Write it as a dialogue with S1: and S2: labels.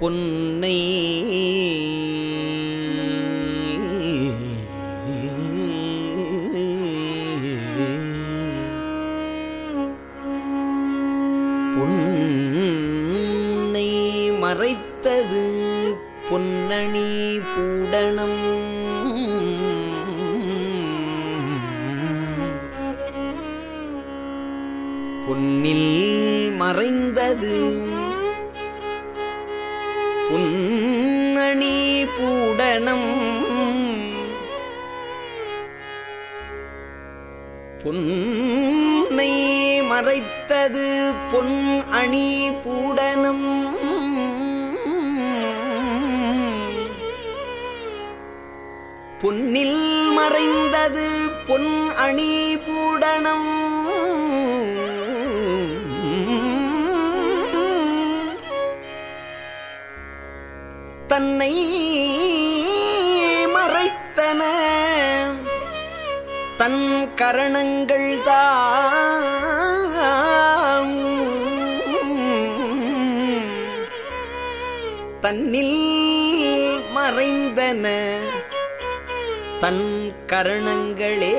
S1: பொன்னை. பொன்னை மறைத்தது பொன்னணி பூடணம். பொன்னில் மறைந்தது புன்னணி பூடனம். பொன்னை மறைத்தது பொன் அணி பூடனம். பொன்னில் மறைந்தது பொன் அணி பூடனம். தன்னை மறைத்தன. தன் கரணங்கள் தாம். தன்னில் மறைந்தன. தன் கரணங்களே